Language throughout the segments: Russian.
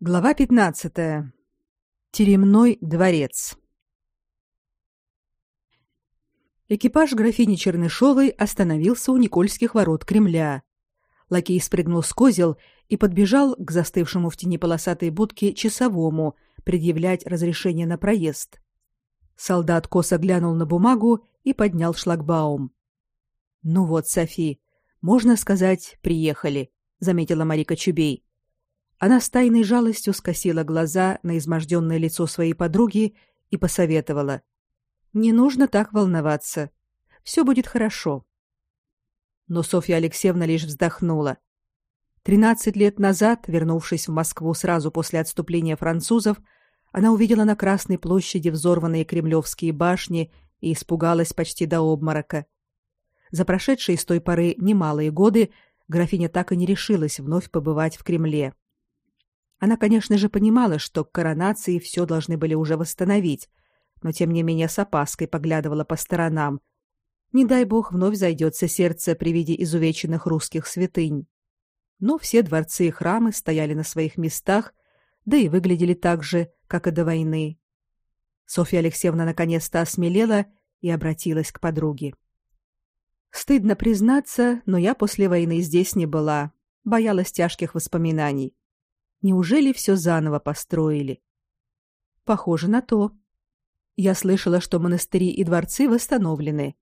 Глава 15. Теремной дворец. Экипаж графини Чернышовой остановился у Никольских ворот Кремля. Лакей спрыгнул с козел и подбежал к застывшему в тени полосатой будки часовому предъявлять разрешение на проезд. Солдат косо глянул на бумагу и поднял шлагбаум. Ну вот, Софи, можно сказать, приехали, заметила Марика Чубей. Она с тайной жалостью скосила глаза на изможденное лицо своей подруги и посоветовала: "Не нужно так волноваться. Все будет хорошо". Но Софья Алексеевна лишь вздохнула. Тринадцать лет назад, вернувшись в Москву сразу после отступления французов, она увидела на Красной площади взорванные кремлевские башни и испугалась почти до обморока. За прошедшие с той поры немалые годы графиня так и не решилась вновь побывать в Кремле. Она, конечно же, понимала, что к коронации все должны были уже восстановить, но тем не менее с опаской поглядывала по сторонам. Не дай бог вновь зайдется сердце при виде изувеченных русских святынь. Но все дворцы и храмы стояли на своих местах, да и выглядели так же, как и до войны. Софья Алексеевна наконец-то осмелела и обратилась к подруге. Стыдно признаться, но я после войны здесь не была, боялась тяжких воспоминаний. Неужели все заново построили? Похоже на то. Я слышала, что монастыри и дворцы восстановлены.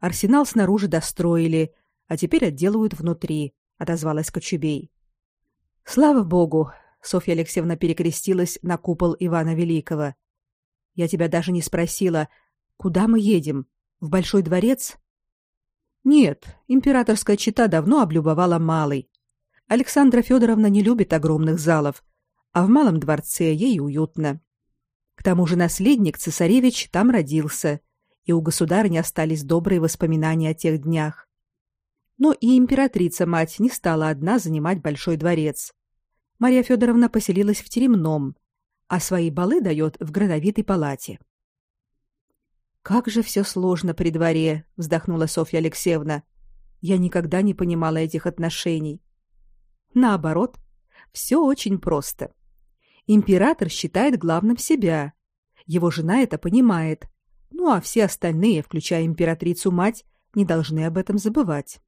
Арсенал снаружи достроили, а теперь отделывают внутри, отозвалась Кочубей. Слава богу, Софья Алексеевна перекрестилась на купол Ивана Великого. Я тебя даже не спросила, куда мы едем? В большой дворец? Нет, императорская чета давно облюбовала малый. Александра Федоровна не любит огромных залов, а в малом дворце ей уютно. К тому же наследник цесаревич там родился, и у государыни остались добрые воспоминания о тех днях. Но и императрица-мать не стала одна занимать большой дворец. Мария Федоровна поселилась в теремном, а свои балы дает в градовитой палате. Как же все сложно при дворе, вздохнула Софья Алексеевна. Я никогда не понимала этих отношений. Наоборот, все очень просто. Император считает главным себя. Его жена это понимает. Ну а все остальные, включая императрицу-мать, не должны об этом забывать.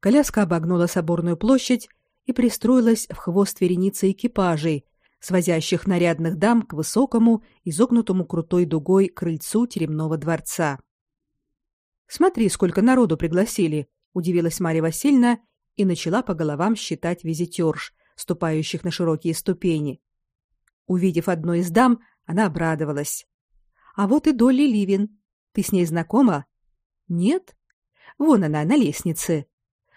Коляска обогнула соборную площадь и пристроилась в хвост вереницы экипажей, свозящих нарядных дам к высокому, изогнутому крутой дугой крыльцу теремного дворца. Смотри, сколько народу пригласили, удивилась Марья Васильевна и начала по головам считать визитёрш, ступающих на широкие ступени. Увидев одну из дам, она обрадовалась. А вот и Долли Ливин. Ты с ней знакома? Нет? Вон она на лестнице.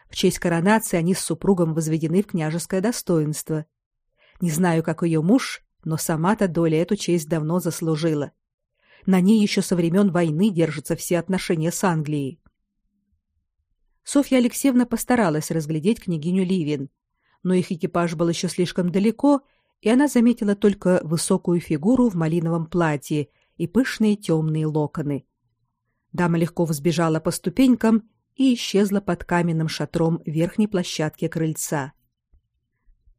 В честь коронации они с супругом возведены в княжеское достоинство. Не знаю, как ее муж, но сама-то Доля эту честь давно заслужила. На ней еще со времен войны держатся все отношения с Англией. Софья Алексеевна постаралась разглядеть княгиню Ливин, но их экипаж был еще слишком далеко, и она заметила только высокую фигуру в малиновом платье и пышные темные локоны. Дама легко взбежала по ступенькам и исчезла под каменным шатром верхней площадки крыльца.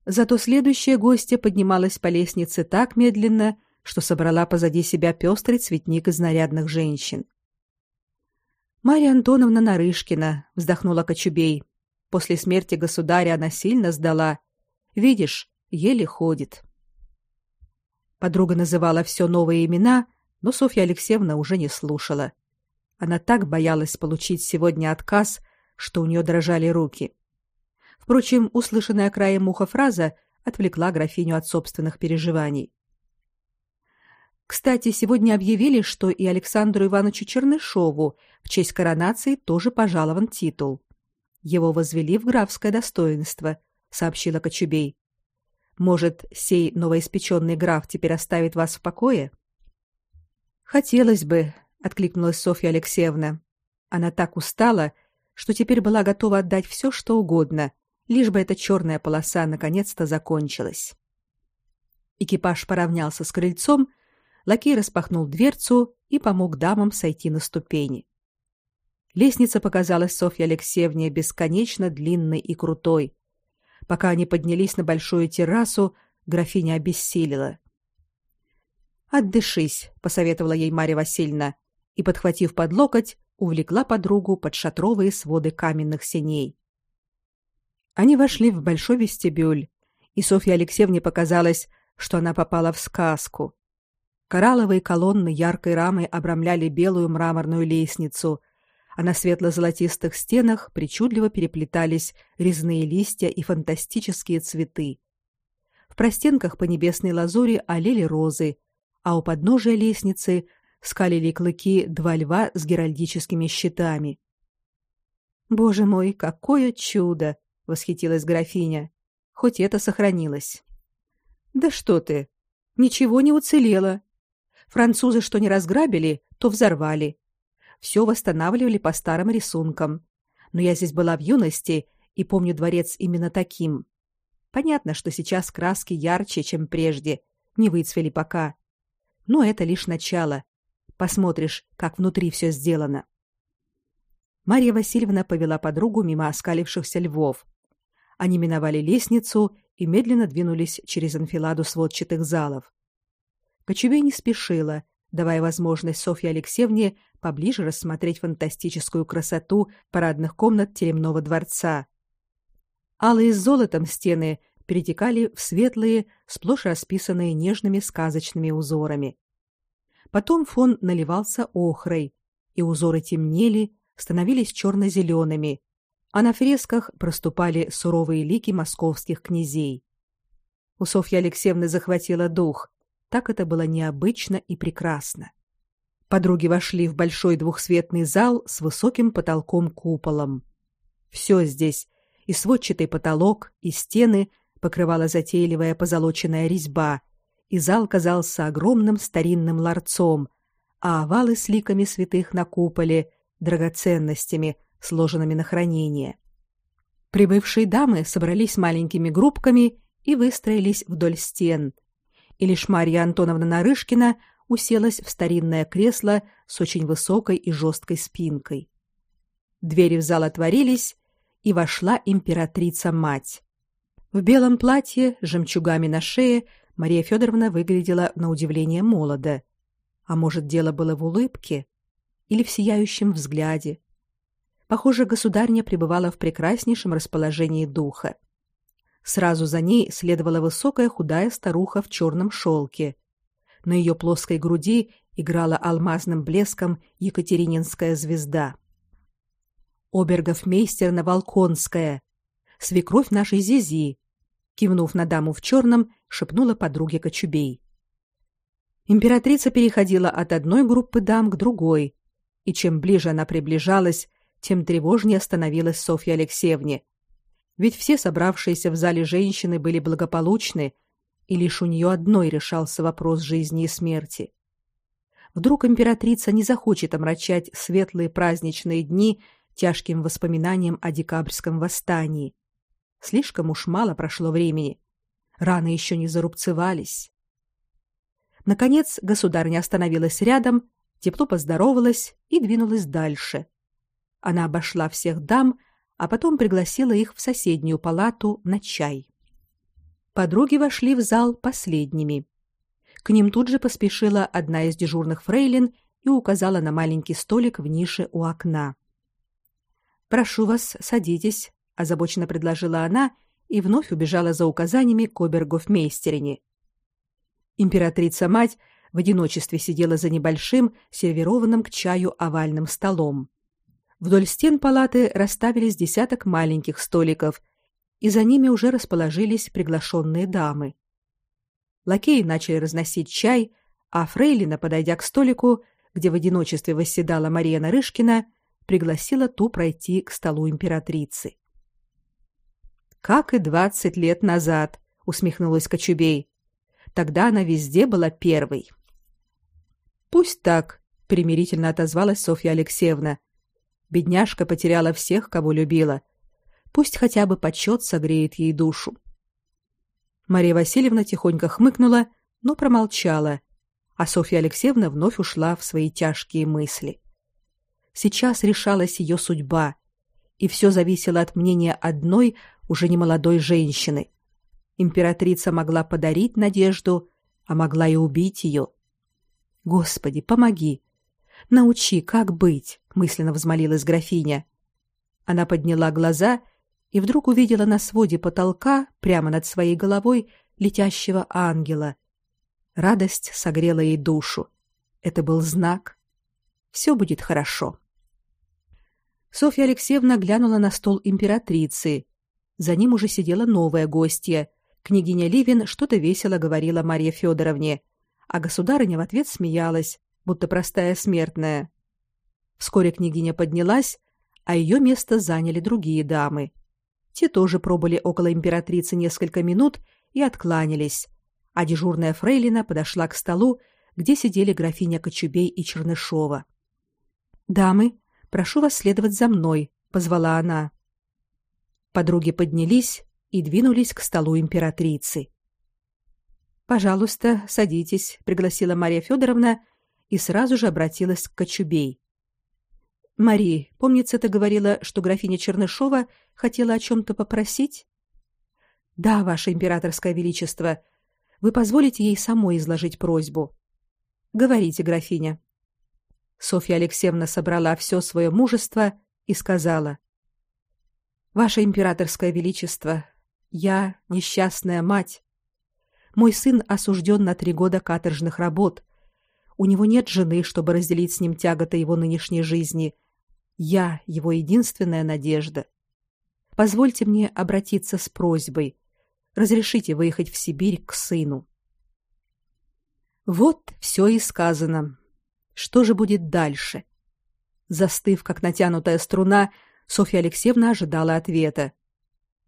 Зато следующая гостья поднималась по лестнице так медленно, что собрала позади себя пестрый цветник из нарядных женщин. Мария Антоновна Нарышкина, вздохнула Кочубей. После смерти государя она сильно сдала. Видишь, еле ходит. Подруга называла все новые имена, но Софья Алексеевна уже не слушала. Она так боялась получить сегодня отказ, что у нее дрожали руки. Впрочем, услышанная краем уха фраза отвлекла графиню от собственных переживаний. Кстати, сегодня объявили, что и Александру Ивановичу Чернышову в честь коронации тоже пожалован титул. Его возвели в графское достоинство, сообщила Кочубей. Может, сей новоиспеченный граф теперь оставит вас в покое? Хотелось бы, откликнулась Софья Алексеевна. Она так устала, что теперь была готова отдать все, что угодно, лишь бы эта черная полоса наконец-то закончилась. Экипаж поравнялся с крыльцом, лакей распахнул дверцу и помог дамам сойти на ступени. Лестница показалась Софье Алексеевне бесконечно длинной и крутой. Пока они поднялись на большую террасу, графиня обессилила. «Отдышись», — посоветовала ей Марья Васильевна, и, подхватив под локоть, увлекла подругу под шатровые своды каменных сеней. Они вошли в большой вестибюль, и Софье Алексеевне показалось, что она попала в сказку. Коралловые колонны яркой рамой обрамляли белую мраморную лестницу, а на светло-золотистых стенах причудливо переплетались резные листья и фантастические цветы. В простенках по небесной лазури олели розы, а у подножия лестницы скалили клыки два льва с геральдическими щитами. Боже мой, какое чудо, восхитилась графиня. Хоть это сохранилось. Да что ты? Ничего не уцелело. Французы что не разграбили, то взорвали. Все восстанавливали по старым рисункам. Но я здесь была в юности и помню дворец именно таким. Понятно, что сейчас краски ярче, чем прежде, не выцвели пока. Но это лишь начало. Посмотришь, как внутри все сделано. Марья Васильевна повела подругу мимо оскалившихся львов. Они миновали лестницу и медленно двинулись через анфиладу сводчатых залов. Кочубей не спешила, давая возможность Софье Алексеевне поближе рассмотреть фантастическую красоту парадных комнат Теремного дворца. Алые с золотом стены перетекали в светлые, сплошь расписанные нежными сказочными узорами. Потом фон наливался охрой, и узоры темнели, становились черно-зелеными, а на фресках проступали суровые лики московских князей. У Софьи Алексеевны захватило дух. Так это было необычно и прекрасно. Подруги вошли в большой двухсветный зал с высоким потолком-куполом. Все здесь, и сводчатый потолок, и стены покрывала затейливая позолоченная резьба, и зал казался огромным старинным ларцом, а овалы с ликами святых на куполе драгоценностями, сложенными на хранение. Прибывшие дамы собрались маленькими группками и выстроились вдоль стен. И лишь Марья Антоновна Нарышкина уселась в старинное кресло с очень высокой и жесткой спинкой. Двери в зал отворились, и вошла императрица-мать. В белом платье с жемчугами на шее Мария Федоровна выглядела на удивление молодо. А может, дело было в улыбке или в сияющем взгляде? Похоже, государня пребывала в прекраснейшем расположении духа. Сразу за ней следовала высокая худая старуха в черном шелке. На ее плоской груди играла алмазным блеском Екатерининская звезда. Обергофмейстерна Волконская, свекровь нашей Зизи, кивнув на даму в черном, шепнула подруге Кочубей. Императрица переходила от одной группы дам к другой, и чем ближе она приближалась, тем тревожнее становилась Софья Алексеевне. Ведь все собравшиеся в зале женщины были благополучны, и лишь у нее одной решался вопрос жизни и смерти. Вдруг императрица не захочет омрачать светлые праздничные дни тяжким воспоминанием о декабрьском восстании. Слишком уж мало прошло времени. Раны еще не зарубцевались. Наконец, государыня остановилась рядом, тепло поздоровалась и двинулась дальше. Она обошла всех дам, а потом пригласила их в соседнюю палату на чай. Подруги вошли в зал последними. К ним тут же поспешила одна из дежурных фрейлин и указала на маленький столик в нише у окна. Прошу вас, садитесь, озабоченно предложила она и вновь убежала за указаниями к обергофмейстерине. Императрица-мать в одиночестве сидела за небольшим, сервированным к чаю овальным столом. Вдоль стен палаты расставились десяток маленьких столиков, и за ними уже расположились приглашенные дамы. Лакеи начали разносить чай, а фрейлина, подойдя к столику, где в одиночестве восседала Мария Нарышкина, пригласила ту пройти к столу императрицы. Как и двадцать лет назад, усмехнулась Кочубей. Тогда она везде была первой. Пусть так, примирительно отозвалась Софья Алексеевна. Бедняжка потеряла всех, кого любила. Пусть хотя бы почет согреет ей душу. Мария Васильевна тихонько хмыкнула, но промолчала, а Софья Алексеевна вновь ушла в свои тяжкие мысли. Сейчас решалась ее судьба, и все зависело от мнения одной уже не молодой женщины. Императрица могла подарить надежду, а могла и убить ее. Господи, помоги. Научи, как быть, мысленно взмолилась графиня. Она подняла глаза и вдруг увидела на своде потолка, прямо над своей головой, летящего ангела. Радость согрела ей душу. Это был знак. Все будет хорошо. Софья Алексеевна глянула на стол императрицы. За ним уже сидела новая гостья. Княгиня Ливин что-то весело говорила Марье Федоровне, а государыня в ответ смеялась, будто простая смертная. Вскоре княгиня поднялась, а ее место заняли другие дамы. Те тоже пробыли около императрицы несколько минут и откланялись, а дежурная фрейлина подошла к столу, где сидели графиня Кочубей и Чернышова. «Дамы, Прошу вас следовать за мной, позвала она. Подруги поднялись и двинулись к столу императрицы. Пожалуйста, садитесь, пригласила Мария Федоровна и сразу же обратилась к Кочубей. Мари, помнится, ты говорила, что графиня Чернышова хотела о чем то попросить? Да, ваше императорское величество. Вы позволите ей самой изложить просьбу. Говорите, графиня. Софья Алексеевна собрала все свое мужество и сказала: Ваше императорское величество, я несчастная мать. Мой сын осужден на три года каторжных работ. У него нет жены, чтобы разделить с ним тяготы его нынешней жизни. Я его единственная надежда. Позвольте мне обратиться с просьбой. Разрешите выехать в Сибирь к сыну. Вот все и сказано. Что же будет дальше? Застыв, как натянутая струна, Софья Алексеевна ожидала ответа.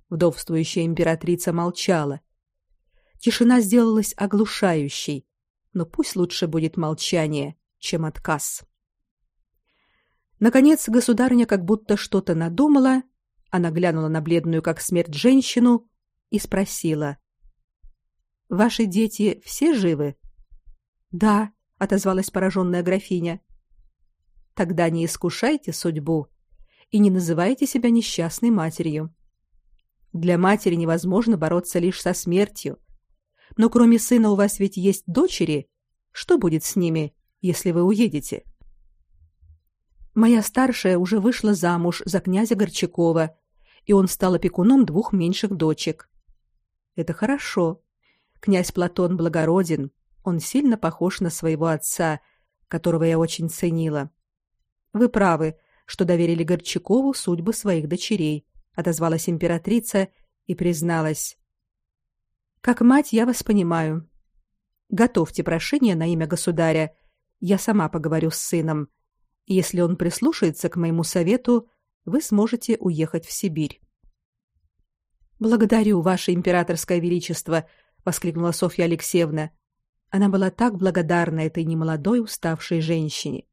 Вдовствующая императрица молчала. Тишина сделалась оглушающей, но пусть лучше будет молчание, чем отказ. Наконец государыня как будто что-то надумала, она глянула на бледную как смерть женщину и спросила: "Ваши дети все живы?" "Да", отозвалась пораженная графиня. Тогда не искушайте судьбу и не называйте себя несчастной матерью. Для матери невозможно бороться лишь со смертью. Но кроме сына у вас ведь есть дочери. Что будет с ними, если вы уедете? Моя старшая уже вышла замуж за князя Горчакова, и он стал опекуном двух меньших дочек. Это хорошо. Князь Платон благороден, он сильно похож на своего отца, которого я очень ценила. Вы правы, что доверили Горчакову судьбы своих дочерей, отозвалась императрица и призналась: Как мать я вас понимаю. Готовьте прошение на имя государя. Я сама поговорю с сыном. Если он прислушается к моему совету, вы сможете уехать в Сибирь. Благодарю, ваше императорское величество, воскликнула Софья Алексеевна. Она была так благодарна этой немолодой уставшей женщине.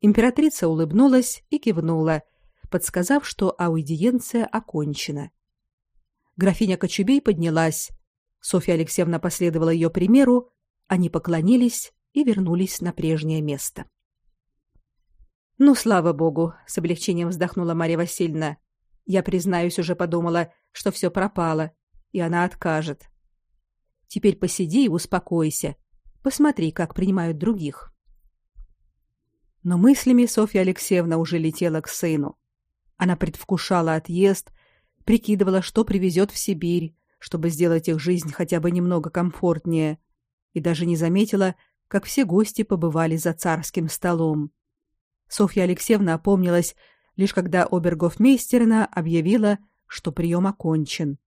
Императрица улыбнулась и кивнула, подсказав, что аудиенция окончена. Графиня Кочубей поднялась. Софья Алексеевна последовала ее примеру, они поклонились и вернулись на прежнее место. Ну, слава богу, с облегчением вздохнула Мария Васильевна. Я признаюсь, уже подумала, что все пропало, и она откажет. Теперь посиди и успокойся. Посмотри, как принимают других. Но мыслями Софья Алексеевна уже летела к сыну. Она предвкушала отъезд, прикидывала, что привезет в Сибирь, чтобы сделать их жизнь хотя бы немного комфортнее, и даже не заметила, как все гости побывали за царским столом. Софья Алексеевна опомнилась лишь когда обергофмейстерна объявила, что прием окончен.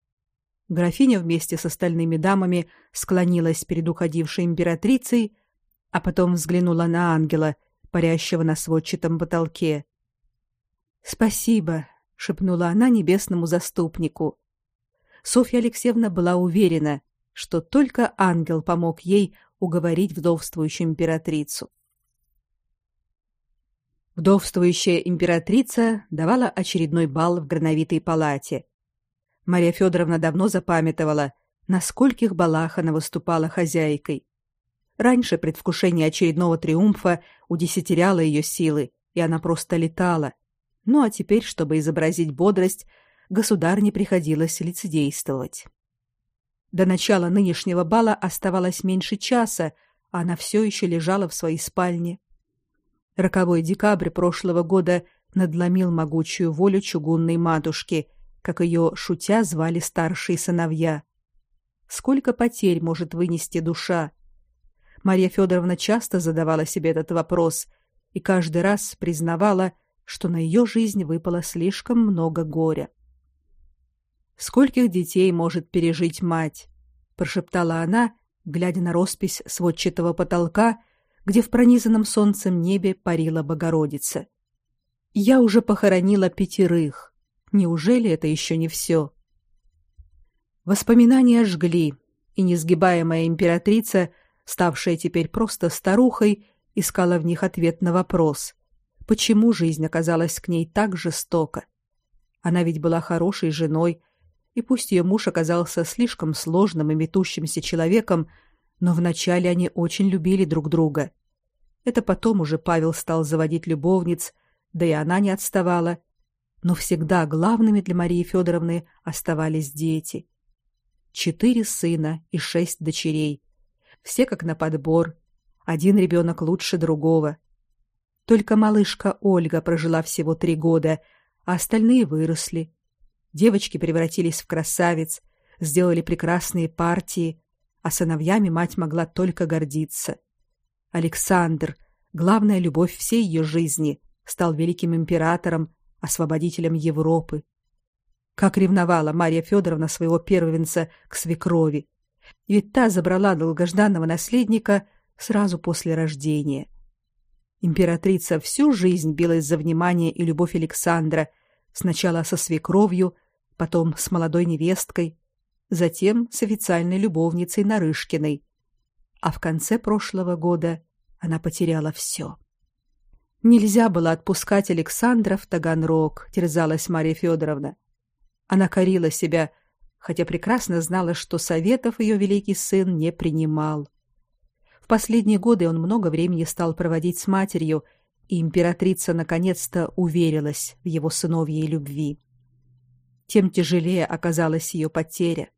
Графиня вместе с остальными дамами склонилась перед уходившей императрицей, а потом взглянула на ангела, парящего на сводчатом потолке. "Спасибо", шепнула она небесному заступнику. Софья Алексеевна была уверена, что только ангел помог ей уговорить вдовствующую императрицу. Вдовствующая императрица давала очередной бал в грановитой палате, Мария Федоровна давно запамятовала, на скольких балах она выступала хозяйкой. Раньше предвкушение очередного триумфа удесятеряло ее силы, и она просто летала. Ну а теперь, чтобы изобразить бодрость, государне приходилось лицедействовать. До начала нынешнего бала оставалось меньше часа, а она все еще лежала в своей спальне. Роковой декабрь прошлого года надломил могучую волю чугунной матушки, как ее шутя звали старшие сыновья. Сколько потерь может вынести душа? Мария Федоровна часто задавала себе этот вопрос и каждый раз признавала, что на ее жизнь выпало слишком много горя. Скольких детей может пережить мать, прошептала она, глядя на роспись сводчатого потолка, где в пронизанном солнцем небе парила Богородица. Я уже похоронила пятерых. Неужели это еще не все? Воспоминания жгли, и несгибаемая императрица, ставшая теперь просто старухой, искала в них ответ на вопрос: почему жизнь оказалась к ней так жестока? Она ведь была хорошей женой, и пусть ее муж оказался слишком сложным и метущимся человеком, но вначале они очень любили друг друга. Это потом уже Павел стал заводить любовниц, да и она не отставала. Но всегда главными для Марии Федоровны оставались дети. Четыре сына и шесть дочерей. Все как на подбор. Один ребенок лучше другого. Только малышка Ольга прожила всего три года, а остальные выросли, Девочки превратились в красавиц, сделали прекрасные партии, а сыновьями мать могла только гордиться. Александр, главная любовь всей ее жизни, стал великим императором, освободителем Европы. Как ревновала Мария Федоровна своего первенца к свекрови. Ведь та забрала долгожданного наследника сразу после рождения. Императрица всю жизнь билась за внимание и любовь Александра, сначала со свекровью, потом с молодой невесткой, затем с официальной любовницей Нарышкиной. А в конце прошлого года она потеряла все. Нельзя было отпускать Александра в Таганрог, терзалась Мария Федоровна. Она корила себя, хотя прекрасно знала, что советов ее великий сын не принимал. В последние годы он много времени стал проводить с матерью, и императрица наконец-то уверилась в его сыновьей любви. Тем тяжелее оказалась ее потеря.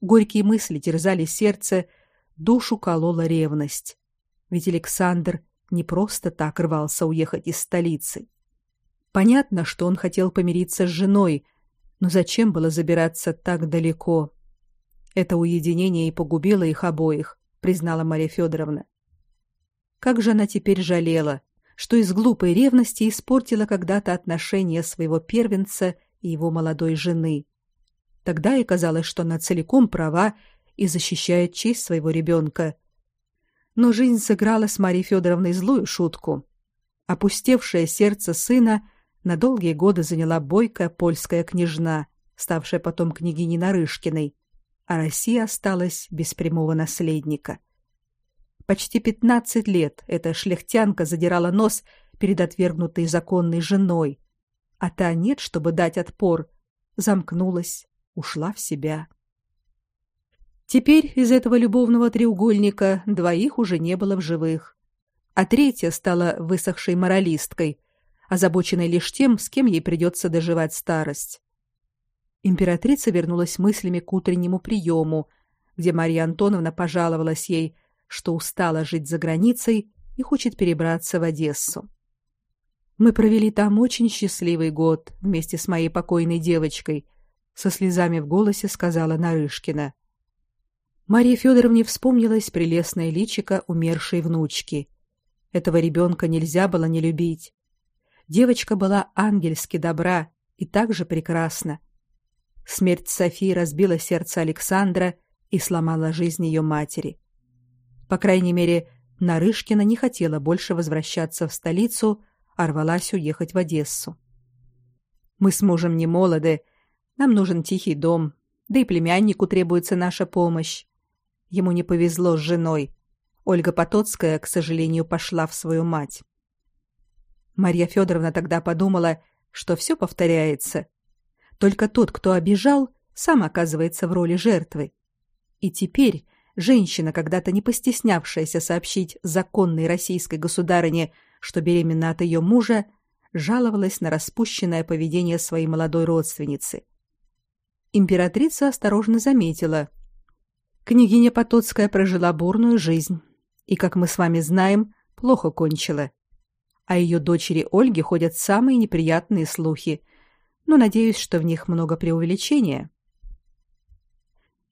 Горькие мысли терзали сердце, душу колола ревность. Ведь Александр не просто так рвался уехать из столицы. Понятно, что он хотел помириться с женой, но зачем было забираться так далеко? Это уединение и погубило их обоих, признала Мария Федоровна. Как же она теперь жалела, что из глупой ревности испортила когда-то отношения своего первенца и его молодой жены. Тогда и казалось, что она целиком права и защищает честь своего ребенка. Но жизнь сыграла с Марией Федоровной злую шутку. Опустевшее сердце сына на долгие годы заняла бойкая польская княжна, ставшая потом княгиней Нарышкиной, а Россия осталась без прямого наследника. Почти пятнадцать лет эта шляхтянка задирала нос перед отвергнутой законной женой, а та нет, чтобы дать отпор, замкнулась, ушла в себя. Теперь из этого любовного треугольника двоих уже не было в живых, а третья стала высохшей моралисткой, озабоченной лишь тем, с кем ей придется доживать старость. Императрица вернулась мыслями к утреннему приему, где Мария Антоновна пожаловалась ей, что устала жить за границей и хочет перебраться в Одессу. Мы провели там очень счастливый год вместе с моей покойной девочкой, со слезами в голосе сказала Нарышкина. Марии Федоровне вспомнилось прелестное личико умершей внучки. Этого ребенка нельзя было не любить. Девочка была ангельски добра и также прекрасна. Смерть Софии разбила сердце Александра и сломала жизнь ее матери. По крайней мере, Нарышкина не хотела больше возвращаться в столицу, а рвалась уехать в Одессу. Мы с мужем не молоды, нам нужен тихий дом, да и племяннику требуется наша помощь. Ему не повезло с женой. Ольга Потоцкая, к сожалению, пошла в свою мать. Марья Федоровна тогда подумала, что все повторяется. Только тот, кто обижал, сам оказывается в роли жертвы. И теперь женщина, когда-то не постеснявшаяся сообщить законной российской государыне, что беременна от ее мужа, жаловалась на распущенное поведение своей молодой родственницы. Императрица осторожно заметила: княгиня Потоцкая прожила бурную жизнь и, как мы с вами знаем, плохо кончила. О ее дочери Ольге ходят самые неприятные слухи, но надеюсь, что в них много преувеличения.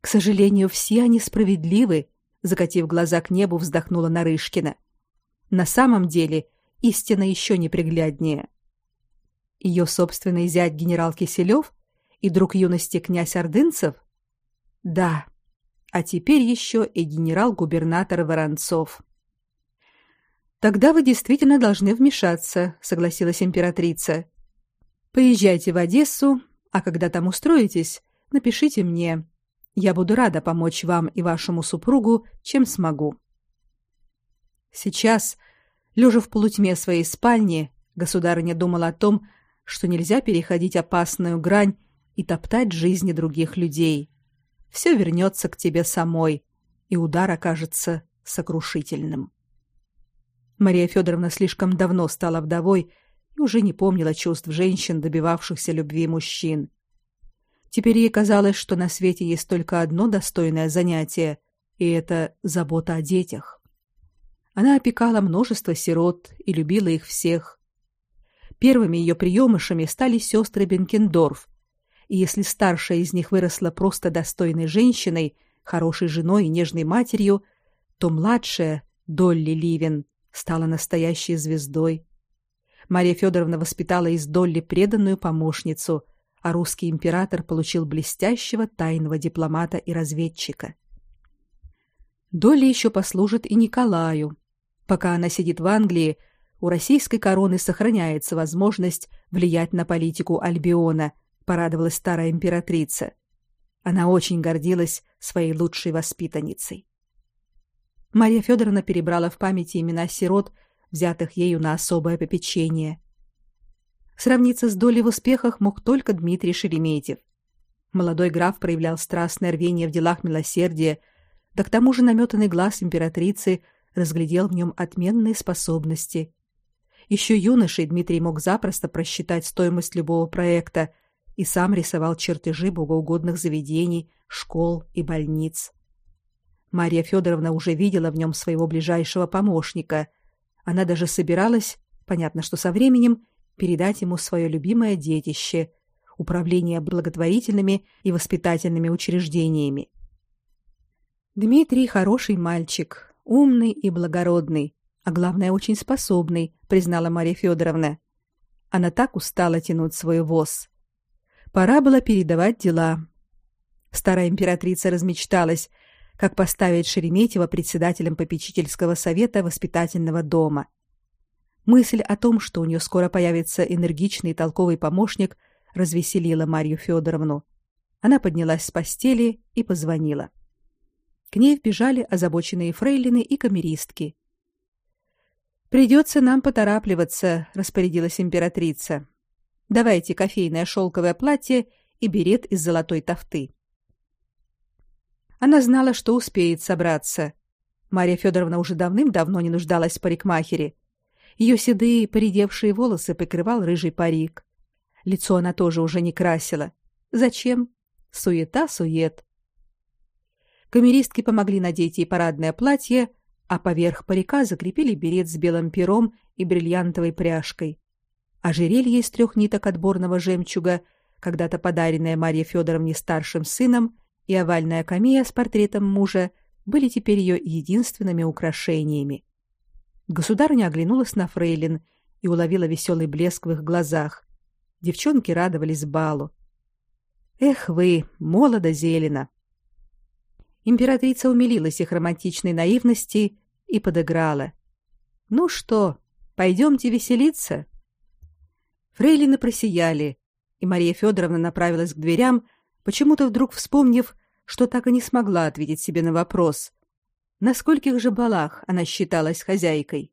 К сожалению, все они справедливы, закатив глаза к небу, вздохнула Нарышкина. На самом деле, истина еще непригляднее. Ее собственный зять генерал Киселев и друг юности князь Ордынцев? Да. А теперь еще и генерал-губернатор Воронцов. Тогда вы действительно должны вмешаться, согласилась императрица. Поезжайте в Одессу, а когда там устроитесь, напишите мне. Я буду рада помочь вам и вашему супругу, чем смогу. Сейчас, лежа в полутьме своей спальни, государыня думала о том, что нельзя переходить опасную грань и топтать жизни других людей. Все вернется к тебе самой, и удар окажется сокрушительным. Мария Федоровна слишком давно стала вдовой и уже не помнила чувств женщин, добивавшихся любви мужчин. Теперь ей казалось, что на свете есть только одно достойное занятие, и это забота о детях. Она опекала множество сирот и любила их всех. Первыми ее приемышами стали сестры Бенкендорф, и если старшая из них выросла просто достойной женщиной, хорошей женой и нежной матерью, то младшая, Долли Ливен, стала настоящей звездой. Мария Федоровна воспитала из Долли преданную помощницу – а русский император получил блестящего тайного дипломата и разведчика. Доля еще послужит и Николаю. Пока она сидит в Англии, у российской короны сохраняется возможность влиять на политику Альбиона, порадовалась старая императрица. Она очень гордилась своей лучшей воспитанницей. Мария Федоровна перебрала в памяти имена сирот, взятых ею на особое попечение. Сравниться с долей в успехах мог только Дмитрий Шереметьев. Молодой граф проявлял страстное рвение в делах милосердия, да к тому же наметанный глаз императрицы разглядел в нем отменные способности. Еще юношей Дмитрий мог запросто просчитать стоимость любого проекта и сам рисовал чертежи богоугодных заведений, школ и больниц. Мария Федоровна уже видела в нем своего ближайшего помощника. Она даже собиралась, понятно, что со временем, передать ему свое любимое детище управление благотворительными и воспитательными учреждениями. Дмитрий хороший мальчик, умный и благородный, а главное очень способный, признала Мария Федоровна. Она так устала тянуть свой воз. Пора было передавать дела. Старая императрица размечталась, как поставить Шереметьева председателем попечительского совета воспитательного дома. Мысль о том, что у нее скоро появится энергичный и толковый помощник, развеселила Марию Федоровну. Она поднялась с постели и позвонила. К ней вбежали озабоченные фрейлины и камеристки. Придется нам поторапливаться, распорядилась императрица. Давайте кофейное шелковое платье и берет из золотой тафты. Она знала, что успеет собраться. Мария Федоровна уже давным-давно не нуждалась в парикмахере. Ее седые, поредевшие волосы покрывал рыжий парик. Лицо она тоже уже не красила. Зачем? Суета-сует. Камеристки помогли надеть ей парадное платье, а поверх парика закрепили берет с белым пером и бриллиантовой пряжкой. Ожерелье из трех ниток отборного жемчуга, когда-то подаренное Марье Федоровне старшим сыном, и овальная камея с портретом мужа были теперь ее единственными украшениями. Государыня оглянулась на фрейлин и уловила веселый блеск в их глазах. Девчонки радовались балу. Эх вы, молодо зелено. Императрица умилилась их романтичной наивности и подыграла. Ну что, пойдемте веселиться? Фрейлины просияли, и Мария Федоровна направилась к дверям, почему-то вдруг вспомнив, что так и не смогла ответить себе на вопрос, на скольких же балах она считалась хозяйкой?